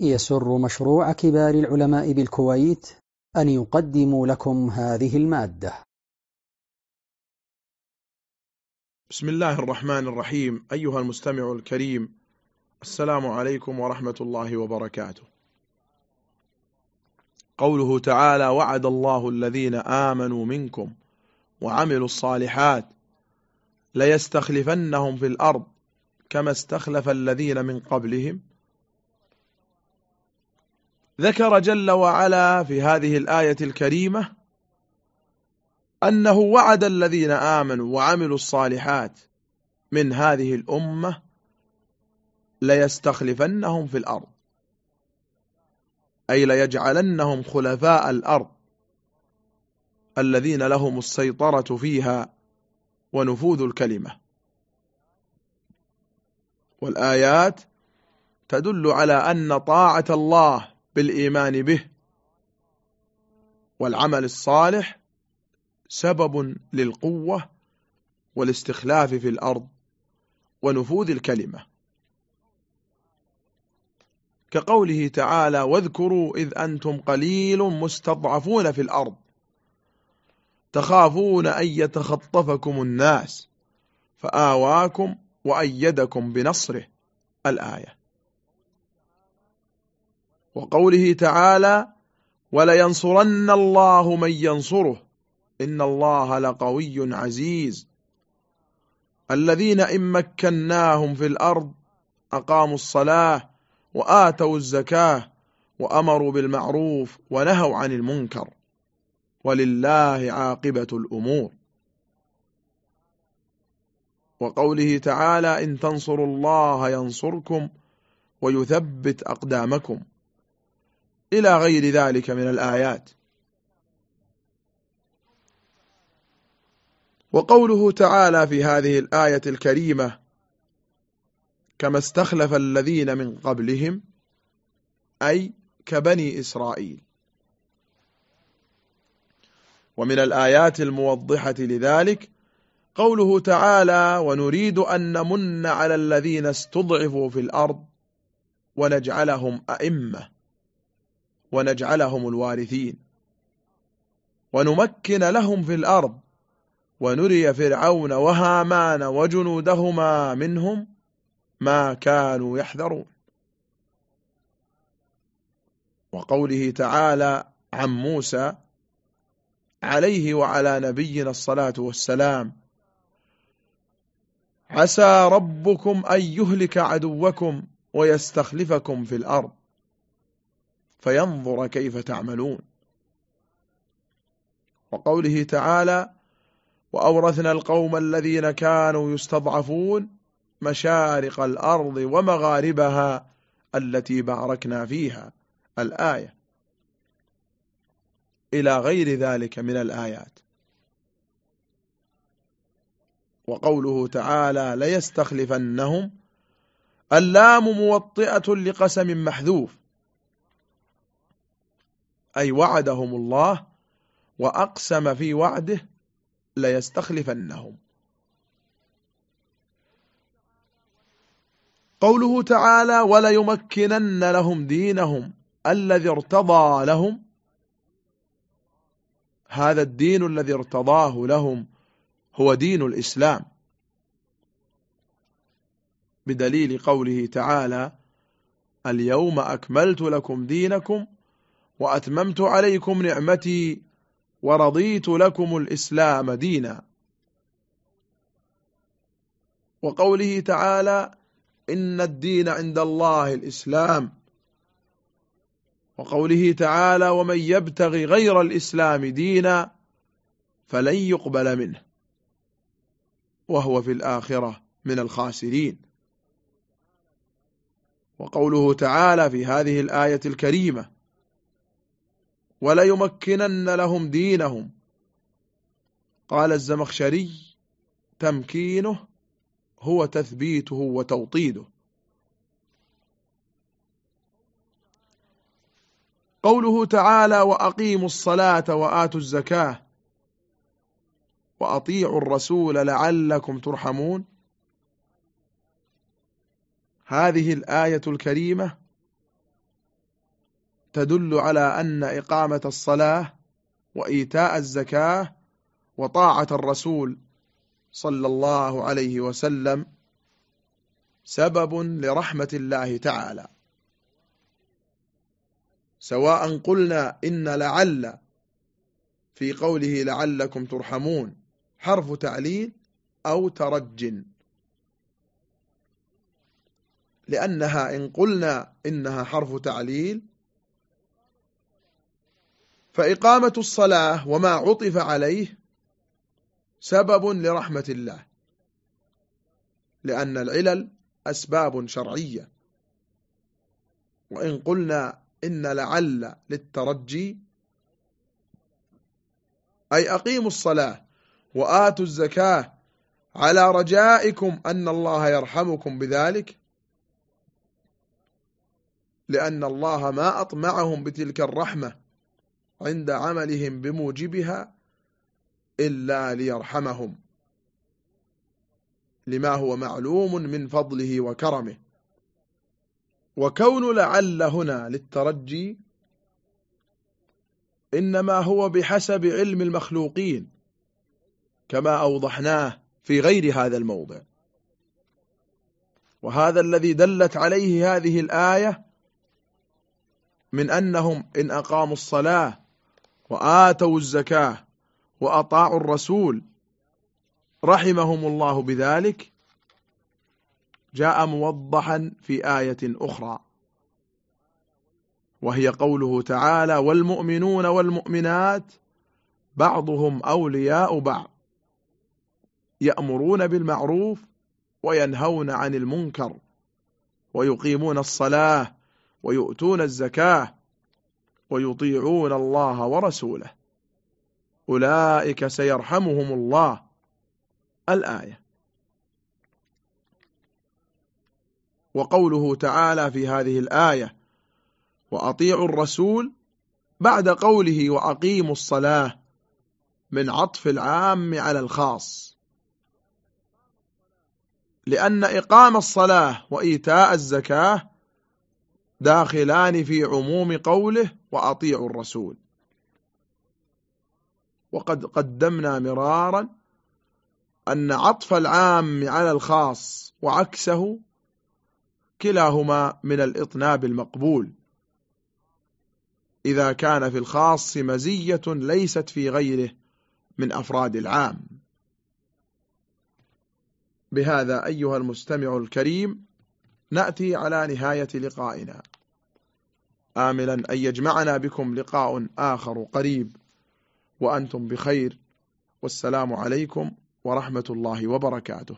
يسر مشروع كبار العلماء بالكويت أن يقدم لكم هذه المادة. بسم الله الرحمن الرحيم. أيها المستمع الكريم السلام عليكم ورحمة الله وبركاته. قوله تعالى وعد الله الذين آمنوا منكم وعملوا الصالحات ليستخلفنهم في الأرض كما استخلف الذين من قبلهم ذكر جل وعلا في هذه الآية الكريمة أنه وعد الذين آمنوا وعملوا الصالحات من هذه الأمة ليستخلفنهم في الأرض. أي ليجعلنهم خلفاء الأرض الذين لهم السيطرة فيها ونفوذ الكلمة. والآيات تدل على أن طاعة الله بالإيمان به. والعمل الصالح سبب للقوة والاستخلاف في الأرض ونفوذ الكلمة. كقوله تعالى واذكروا إذ أنتم قليل مستضعفون في الأرض تخافون أن يتخطفكم الناس فآواكم وأيدكم بنصره. الآية. وقوله تعالى ولينصرن الله من ينصره إن الله لقوي عزيز. الذين إن مكناهم في الأرض أقاموا الصلاة وآتوا الزكاة وأمروا بالمعروف ونهوا عن المنكر ولله عاقبة الأمور. وقوله تعالى إن تنصروا الله ينصركم ويثبت أقدامكم. إلى غير ذلك من الآيات. وقوله تعالى في هذه الآية الكريمة كما استخلف الذين من قبلهم أي كبني إسرائيل. ومن الآيات الموضحة لذلك قوله تعالى ونريد أن نمن على الذين استضعفوا في الأرض ونجعلهم أئمة ونجعلهم الوارثين. ونمكن لهم في الأرض. ونري فرعون وهامان وجنودهما منهم ما كانوا يحذرون. وقوله تعالى عن موسى عليه وعلى نبينا الصلاة والسلام عسى ربكم أن يهلك عدوكم ويستخلفكم في الأرض. فينظر كيف تعملون. وقوله تعالى وأورثنا القوم الذين كانوا يستضعفون مشارق الأرض ومغاربها التي باركنا فيها الآية. إلى غير ذلك من الآيات. وقوله تعالى ليستخلفنهم اللام موطئة لقسم محذوف. أي وعدهم الله وأقسم في وعده ليستخلفنهم. قوله تعالى وليمكنن لهم دينهم الذي ارتضى لهم هذا الدين الذي ارتضاه لهم هو دين الإسلام. بدليل قوله تعالى اليوم أكملت لكم دينكم وأتممت عليكم نعمتي ورضيت لكم الإسلام دينا. وقوله تعالى إن الدين عند الله الإسلام. وقوله تعالى ومن يبتغي غير الإسلام دينا فلن يقبل منه. وهو في الآخرة من الخاسرين. وقوله تعالى في هذه الآية الكريمة وليمكنن لهم دينهم. قال الزمخشري تمكينه هو تثبيته وتوطيده. قوله تعالى وأقيموا الصلاة وآتوا الزكاة وأطيعوا الرسول لعلكم ترحمون. هذه الآية الكريمة تدل على أن إقامة الصلاة وإيتاء الزكاة وطاعة الرسول صلى الله عليه وسلم سبب لرحمة الله تعالى. سواء قلنا إن لعل في قوله لعلكم ترحمون حرف تعليل أو ترج. لأنها إن قلنا إنها حرف تعليل فإقامة الصلاة وما عطف عليه سبب لرحمة الله لأن العلل أسباب شرعية. وإن قلنا إن لعل للترجي أي أقيموا الصلاة وآتوا الزكاة على رجائكم أن الله يرحمكم بذلك لأن الله ما أطمعهم بتلك الرحمة. عند عملهم بموجبها إلا ليرحمهم. لما هو معلوم من فضله وكرمه. وكون لعل هنا للترجي إنما هو بحسب علم المخلوقين كما أوضحناه في غير هذا الموضع. وهذا الذي دلت عليه هذه الآية من أنهم إن أقاموا الصلاة وآتوا الزكاة وأطاعوا الرسول رحمهم الله بذلك جاء موضحا في آية أخرى. وهي قوله تعالى والمؤمنون والمؤمنات بعضهم أولياء بعض يأمرون بالمعروف وينهون عن المنكر ويقيمون الصلاة ويؤتون الزكاة ويطيعون الله ورسوله. أولئك سيرحمهم الله. الآية. وقوله تعالى في هذه الآية وأطيعوا الرسول بعد قوله وأقيموا الصلاة من عطف العام على الخاص. لأن إقام الصلاة وإيتاء الزكاة داخلان في عموم قوله وأطيعوا الرسول. وقد قدمنا مرارا أن عطف العام على الخاص وعكسه كلاهما من الإطناب المقبول. إذا كان في الخاص مزية ليست في غيره من أفراد العام. بهذا أيها المستمع الكريم نأتي على نهاية لقائنا. آملا أن يجمعنا بكم لقاء آخر قريب. وأنتم بخير. والسلام عليكم ورحمة الله وبركاته.